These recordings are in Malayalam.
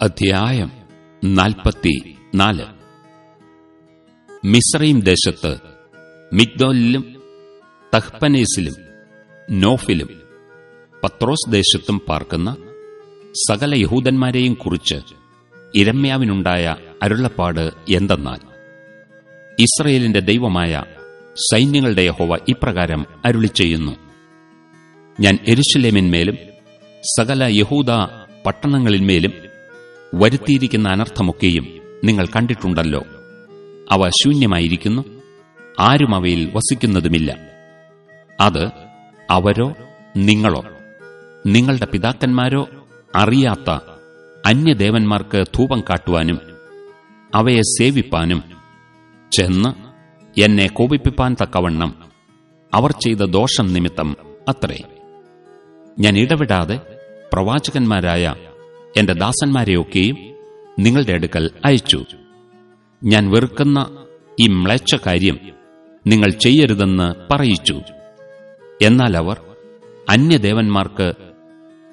അധ്യായം നാൽപ്പത്തി നാല്. മിശ്രയും ദേശത്ത് മിഗ്ദോലിലും തഹ്പനേസിലും നോഫിലും പത്രോസ് ദേശത്തും പാർക്കുന്ന സകല യഹൂദന്മാരെയും കുറിച്ച് ഇരമ്യാവിനുണ്ടായ അരുളപ്പാട് എന്തെന്നാൽ ഇസ്രയേലിന്റെ ദൈവമായ സൈന്യങ്ങളുടെ യഹോവ ഇപ്രകാരം അരുളി ചെയ്യുന്നു. ഞാൻ എരുശലേമിന്മേലും സകല യഹൂദ പട്ടണങ്ങളിന്മേലും വരുത്തിയിരിക്കുന്ന അനർത്ഥമൊക്കെയും നിങ്ങൾ കണ്ടിട്ടുണ്ടല്ലോ. അവ ശൂന്യമായിരിക്കുന്നു ആരും അവയിൽ വസിക്കുന്നതുമില്ല. അത് അവരോ നിങ്ങളോ നിങ്ങളുടെ പിതാക്കന്മാരോ അറിയാത്ത അന്യദേവന്മാർക്ക് ധൂപം കാട്ടുവാനും അവയെ സേവിപ്പാനും ചെന്ന് എന്നെ കോപിപ്പിപ്പാൻ തക്കവണ്ണം അവർ ചെയ്ത ദോഷം നിമിത്തം അത്രേ. ഞാൻ ഇടവിടാതെ പ്രവാചകന്മാരായ എന്റെ ദാസന്മാരെയൊക്കെയും നിങ്ങളുടെ അടുക്കൽ അയച്ചു. ഞാൻ വെറുക്കുന്ന ഈ മ്ലേച്ഛ കാര്യം നിങ്ങൾ ചെയ്യരുതെന്ന് പറയിച്ചു. എന്നാൽ അവർ അന്യദേവന്മാർക്ക്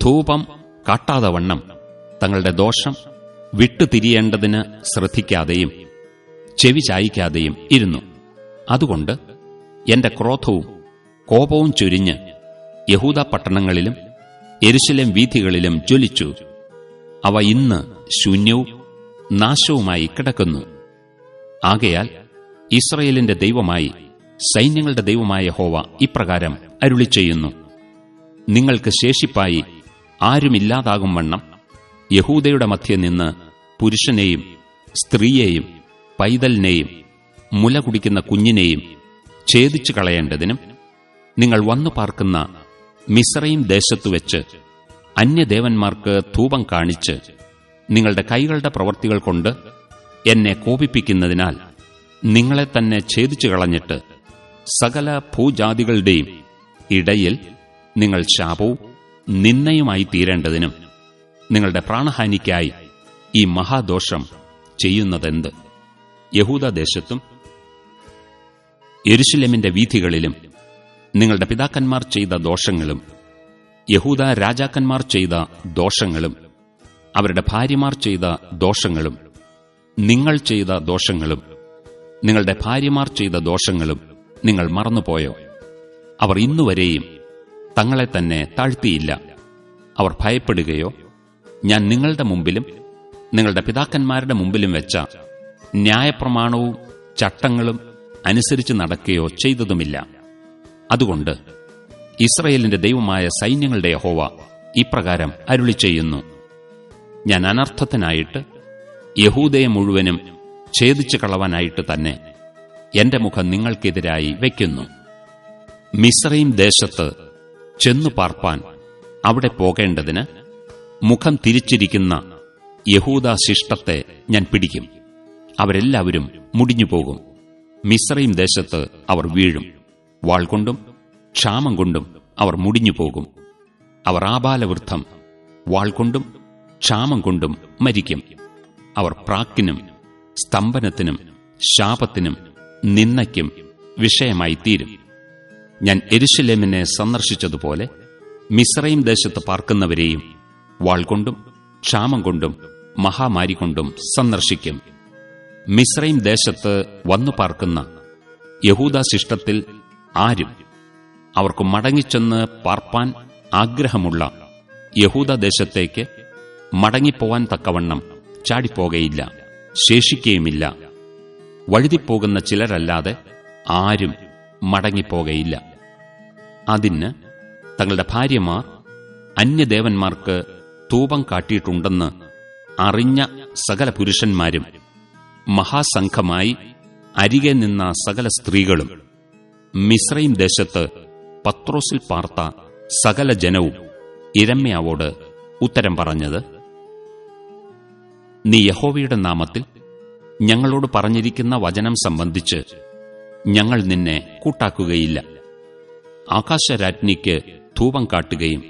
ധൂപം കാട്ടാതെ വണ്ണം തങ്ങളുടെ ദോഷം വിട്ടുതിരിയേണ്ടതിന് ശ്രദ്ധിക്കാതെയും ചെവി ചായിക്കാതെയും ഇരുന്നു. അതുകൊണ്ട് എന്റെ ക്രോധവും കോപവും ചൊരിഞ്ഞ് യഹൂദ പട്ടണങ്ങളിലും എരുശലേം വീഥികളിലും ജ്വലിച്ചു. അവ ഇന്ന് ശൂന്യവും നാശവുമായി കിടക്കുന്നു. ആകയാൽ ഇസ്രയേലിന്റെ ദൈവമായി സൈന്യങ്ങളുടെ ദൈവമായ ഹോവ ഇപ്രകാരം അരുളി ചെയ്യുന്നു നിങ്ങൾക്ക് ശേഷിപ്പായി ആരുമില്ലാതാകും വണ്ണം യഹൂദയുടെ മധ്യ നിന്ന് പുരുഷനെയും സ്ത്രീയെയും പൈതലിനെയും മുല കുടിക്കുന്ന കുഞ്ഞിനെയും ഛേദിച്ചു കളയേണ്ടതിനും നിങ്ങൾ വന്നു പാർക്കുന്ന മിസ്രൈം ദേശത്തു വെച്ച് അന്യദേവന്മാർക്ക് ധൂപം കാണിച്ച് നിങ്ങളുടെ കൈകളുടെ പ്രവൃത്തികൾ കൊണ്ട് എന്നെ കോപിപ്പിക്കുന്നതിനാൽ നിങ്ങളെ തന്നെ ഛേദിച്ചു കളഞ്ഞിട്ട് സകല ഭൂജാതികളുടെയും ഇടയിൽ നിങ്ങൾ ശാപവും നിന്നയുമായി തീരേണ്ടതിനും നിങ്ങളുടെ പ്രാണഹാനിക്കായി ഈ മഹാദോഷം ചെയ്യുന്നതെന്ത്? യഹൂദദേശത്തും യരുഷലമിന്റെ വീഥികളിലും നിങ്ങളുടെ പിതാക്കന്മാർ ചെയ്ത ദോഷങ്ങളും യഹൂദ രാജാക്കന്മാർ ചെയ്ത ദോഷങ്ങളും അവരുടെ ഭാര്യമാർ ചെയ്ത ദോഷങ്ങളും നിങ്ങൾ ചെയ്ത ദോഷങ്ങളും നിങ്ങളുടെ ഭാര്യമാർ ചെയ്ത ദോഷങ്ങളും നിങ്ങൾ മറന്നുപോയോ? അവർ ഇന്നുവരെയും തങ്ങളെ തന്നെ താഴ്ത്തിയില്ല. അവർ ഭയപ്പെടുകയോ? ഞാൻ നിങ്ങളുടെ മുമ്പിലും നിങ്ങളുടെ പിതാക്കന്മാരുടെ മുമ്പിലും വെച്ച ന്യായപ്രമാണവും ചട്ടങ്ങളും അനുസരിച്ച് നടക്കുകയോ ചെയ്തതുമില്ല. അതുകൊണ്ട് ഇസ്രയേലിന്റെ ദൈവമായ സൈന്യങ്ങളുടെ യഹോവ ഇപ്രകാരം അരുളി ചെയ്യുന്നു ഞാൻ അനർത്ഥത്തിനായിട്ട് യഹൂദയെ മുഴുവനും ഛേദിച്ചു കളവാനായിട്ട് തന്നെ എന്റെ മുഖം നിങ്ങൾക്കെതിരായി വയ്ക്കുന്നു. മിസ്രൈം ദേശത്ത് ചെന്നു പാർപ്പാൻ അവിടെ പോകേണ്ടതിന് മുഖം തിരിച്ചിരിക്കുന്ന യഹൂദ ശിഷ്ടത്തെ ഞാൻ പിടിക്കും. അവരെല്ലാവരും മുടിഞ്ഞുപോകും. മിസ്രൈം ദേശത്ത് അവർ വീഴും. വാൾ കൊണ്ടും ക്ഷാമം കൊണ്ടും അവർ മുടിഞ്ഞുപോകും അവർ ആബാലവൃദ്ധം വാൾ കൊണ്ടും ക്ഷാമം കൊണ്ടും മരിക്കും. അവർ പ്രാക്കിനും സ്തംഭനത്തിനും ശാപത്തിനും നിന്നയ്ക്കും വിഷയമായി തീരും ഞാൻ എരുശലേമിനെ സന്ദർശിച്ചതുപോലെ മിസ്രൈം ദേശത്ത് പാർക്കുന്നവരെയും വാൾ കൊണ്ടും ക്ഷാമം കൊണ്ടും മഹാമാരി കൊണ്ടും സന്ദർശിക്കും. മിസ്രൈം ദേശത്ത് വന്നു പാർക്കുന്ന യഹൂദാശിഷ്ടത്തിൽ ആരും അവർക്ക് മടങ്ങിച്ചെന്ന് പാർപ്പാൻ ആഗ്രഹമുള്ള യഹൂദദേശത്തേക്ക് മടങ്ങിപ്പോവാൻ തക്കവണ്ണം ചാടിപ്പോകയില്ല ശേഷിക്കുകയുമില്ല വഴുതിപ്പോകുന്ന ചിലരല്ലാതെ ആരും മടങ്ങിപ്പോകയില്ല. അതിന് തങ്ങളുടെ ഭാര്യമാർ അന്യദേവന്മാർക്ക് തൂപം കാട്ടിയിട്ടുണ്ടെന്ന് അറിഞ്ഞ സകല പുരുഷന്മാരും മഹാസംഘമായി അരികെ നിന്ന സകല സ്ത്രീകളും മിശ്രയും ദേശത്ത് പത്രോസിൽ പാർത്ത സകല ജനവും ഇരമ്യാവോട് ഉത്തരം പറഞ്ഞത് നീ യഹോവയുടെ നാമത്തിൽ ഞങ്ങളോട് പറഞ്ഞിരിക്കുന്ന വചനം സംബന്ധിച്ച് ഞങ്ങൾ നിന്നെ കൂട്ടാക്കുകയില്ല. ആകാശരാജ്ഞിക്ക് ധൂപം കാട്ടുകയും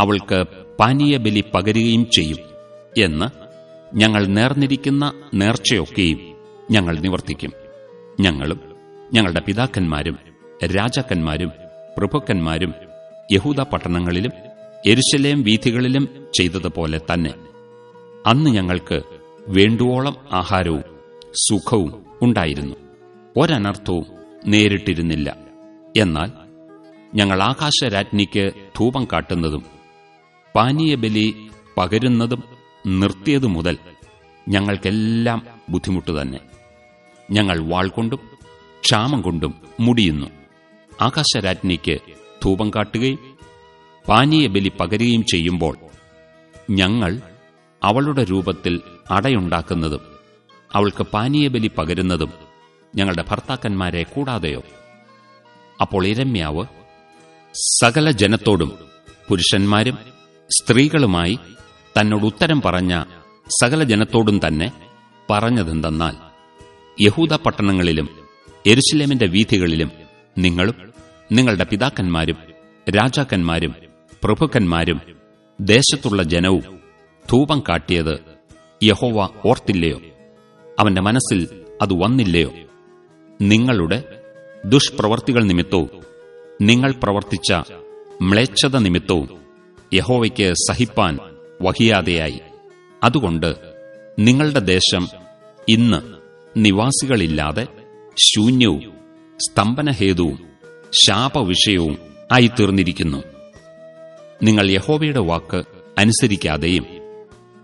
അവൾക്ക് പാനീയബലി പകരുകയും ചെയ്യും എന്ന് ഞങ്ങൾ നേർന്നിരിക്കുന്ന നേർച്ചയൊക്കെയും ഞങ്ങൾ നിവർത്തിക്കും. ഞങ്ങളും ഞങ്ങളുടെ പിതാക്കന്മാരും രാജാക്കന്മാരും പ്രഭുക്കന്മാരും യഹൂദ പട്ടണങ്ങളിലും എരുശലേം വീഥികളിലും ചെയ്തതുപോലെ തന്നെ. അന്ന് ഞങ്ങൾക്ക് വേണ്ടുവോളം ആഹാരവും സുഖവും ഉണ്ടായിരുന്നു. ഒരനർത്ഥവും നേരിട്ടിരുന്നില്ല. എന്നാൽ ഞങ്ങൾ ആകാശരാജ്ഞിക്ക് ധൂപം കാട്ടുന്നതും പാനീയബലി പകരുന്നതും നിർത്തിയതു മുതൽ ഞങ്ങൾക്കെല്ലാം ബുദ്ധിമുട്ട് തന്നെ. ഞങ്ങൾ വാൾ കൊണ്ടും ക്ഷാമം കൊണ്ടും മുടിയുന്നു. ആകാശരാജ്ഞിക്ക് ധൂപം കാട്ടുകയും പാനീയബലി പകരുകയും ചെയ്യുമ്പോൾ ഞങ്ങൾ അവളുടെ രൂപത്തിൽ അടയുണ്ടാക്കുന്നതും അവൾക്ക് പാനീയബലി പകരുന്നതും ഞങ്ങളുടെ ഭർത്താക്കന്മാരെ കൂടാതെയോ. അപ്പോൾ ഇരമ്യാവ് സകല ജനത്തോടും പുരുഷന്മാരും സ്ത്രീകളുമായി തന്നോട് ഉത്തരം പറഞ്ഞ സകല ജനത്തോടും തന്നെ പറഞ്ഞതെന്തെന്നാൽ യഹൂദ പട്ടണങ്ങളിലും എരുസലേമിന്റെ വീഥികളിലും നിങ്ങളും നിങ്ങളുടെ പിതാക്കന്മാരും രാജാക്കന്മാരും പ്രഭുക്കന്മാരും ദേശത്തുള്ള ജനവും ധൂപം കാട്ടിയത് യഹോവ ഓർത്തില്ലയോ? അവന്റെ മനസ്സിൽ അത് വന്നില്ലയോ? നിങ്ങളുടെ ദുഷ്പ്രവർത്തികൾ നിമിത്തവും നിങ്ങൾ പ്രവർത്തിച്ച മ്ലേച്ഛത നിമിത്തവും യഹോവയ്ക്ക് സഹിപ്പാൻ വഹിയാതെയായി. അതുകൊണ്ട് നിങ്ങളുടെ ദേശം ഇന്ന് നിവാസികളില്ലാതെ ശൂന്യവും സ്തംഭനഹേതുവും ശാപവിഷയവും ആയിത്തീർന്നിരിക്കുന്നു. നിങ്ങൾ യഹോവയുടെ വാക്ക് അനുസരിക്കാതെയും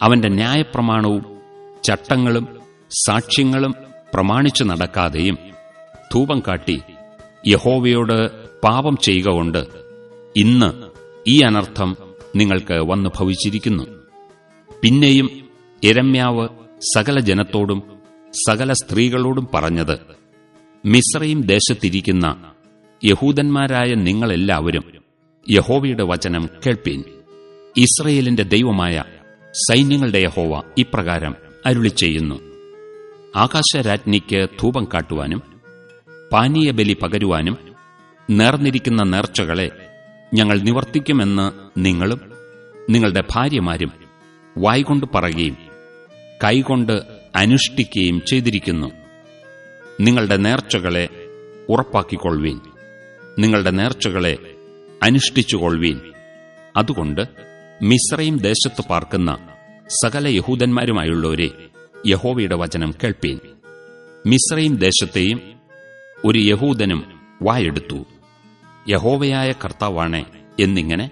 അവന്റെ ന്യായപ്രമാണവും ചട്ടങ്ങളും സാക്ഷ്യങ്ങളും പ്രമാണിച്ചു നടക്കാതെയും ധൂപം കാട്ടി യഹോവയോട് പാപം ചെയ്യുക കൊണ്ട് ഇന്ന് ഈ അനർത്ഥം നിങ്ങൾക്ക് വന്നു ഭവിച്ചിരിക്കുന്നു. പിന്നെയും എരമ്യാവ് സകല ജനത്തോടും സകല സ്ത്രീകളോടും പറഞ്ഞത് മിശ്രയും ദേശത്തിരിക്കുന്ന യഹൂദന്മാരായ നിങ്ങളെല്ലാവരും യഹോവയുടെ വചനം കേൾപ്പീൻ. ഇസ്രയേലിന്റെ ദൈവമായ സൈന്യങ്ങളുടെ യഹോവ ഇപ്രകാരം അരുളി ചെയ്യുന്നു ആകാശരാജ്ഞിക്ക് ധൂപം കാട്ടുവാനും പാനീയബലി പകരുവാനും നേർന്നിരിക്കുന്ന നേർച്ചകളെ ഞങ്ങൾ നിവർത്തിക്കുമെന്ന് നിങ്ങളും നിങ്ങളുടെ ഭാര്യമാരും വായ്കൊണ്ട് പറയുകയും കൈകൊണ്ട് അനുഷ്ഠിക്കുകയും ചെയ്തിരിക്കുന്നു. നിങ്ങളുടെ നേർച്ചകളെ ഉറപ്പാക്കിക്കൊള്ളുവീൻ. നിങ്ങളുടെ നേർച്ചകളെ അനുഷ്ഠിച്ചുകൊള്ളുവീൻ. അതുകൊണ്ട് മിശ്രയും ദേശത്ത് പാർക്കുന്ന സകല യഹൂദന്മാരുമായുള്ളവരെ യഹോവയുടെ വചനം കേൾപ്പീൻ. മിശ്രയും ദേശത്തെയും ഒരു യഹൂദനും വായെടുത്തു. യഹോവയായ കർത്താവാണ് എന്നിങ്ങനെ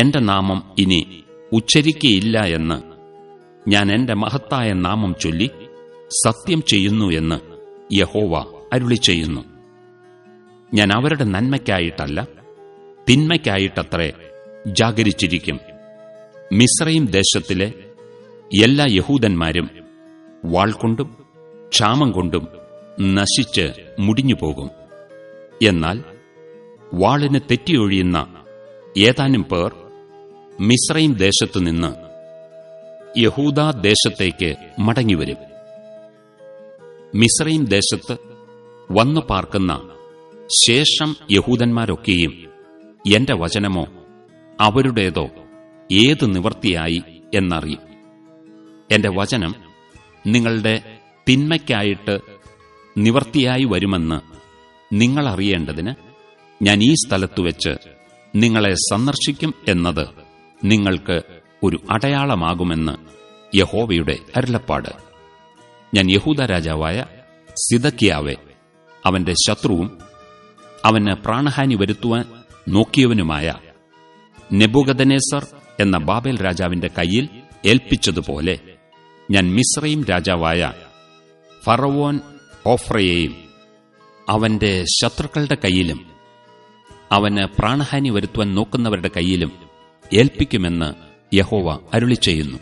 എന്റെ നാമം ഇനി ഉച്ചരിക്കയില്ല എന്ന് ഞാൻ എന്റെ മഹത്തായ നാമം ചൊല്ലി സത്യം ചെയ്യുന്നു എന്ന് യഹോവ അരുളി ചെയ്യുന്നു ഞാൻ അവരുടെ നന്മയ്ക്കായിട്ടല്ല തിന്മയ്ക്കായിട്ടത്രേ ജാഗരിച്ചിരിക്കും. മിശ്രയും ദേശത്തിലെ എല്ലാ യഹൂദന്മാരും വാൾ കൊണ്ടും ക്ഷാമം കൊണ്ടും നശിച്ച് മുടിഞ്ഞുപോകും. എന്നാൽ വാളിന് തെറ്റിയൊഴിയുന്ന ഏതാനും പേർ മിശ്രയും ദേശത്തുനിന്ന് യഹൂദാ ദേശത്തേക്ക് മടങ്ങിവരും. മിശ്രയും ദേശത്ത് വന്നു പാർക്കുന്ന ശേഷം യഹൂദന്മാരൊക്കെയും എന്റെ വചനമോ അവരുടേതോ ഏത് നിവർത്തിയായി എന്നറിയും. എന്റെ വചനം നിങ്ങളുടെ തിന്മയ്ക്കായിട്ട് നിവർത്തിയായി വരുമെന്ന് നിങ്ങൾ അറിയേണ്ടതിന് ഞാൻ ഈ സ്ഥലത്തു വെച്ച് നിങ്ങളെ സന്ദർശിക്കും എന്നത് നിങ്ങൾക്ക് ഒരു അടയാളമാകുമെന്ന് യഹോവയുടെ അരുളപ്പാട്. ഞാൻ യഹൂദ രാജാവായ സിദക്കിയാവേ അവന്റെ ശത്രുവും അവന് പ്രാണഹാനി വരുത്തുവാൻ നോക്കിയവനുമായ നെബുഗദനേസർ എന്ന ബാബേൽ രാജാവിന്റെ കയ്യിൽ ഏൽപ്പിച്ചതുപോലെ ഞാൻ മിശ്രയും രാജാവായ ഫറവോൻ ഓഫ്രയെയും അവന്റെ ശത്രുക്കളുടെ കയ്യിലും അവന് പ്രാണഹാനി വരുത്തുവാൻ നോക്കുന്നവരുടെ കയ്യിലും ഏൽപ്പിക്കുമെന്ന് യഹോവ അരുളി ചെയ്യുന്നു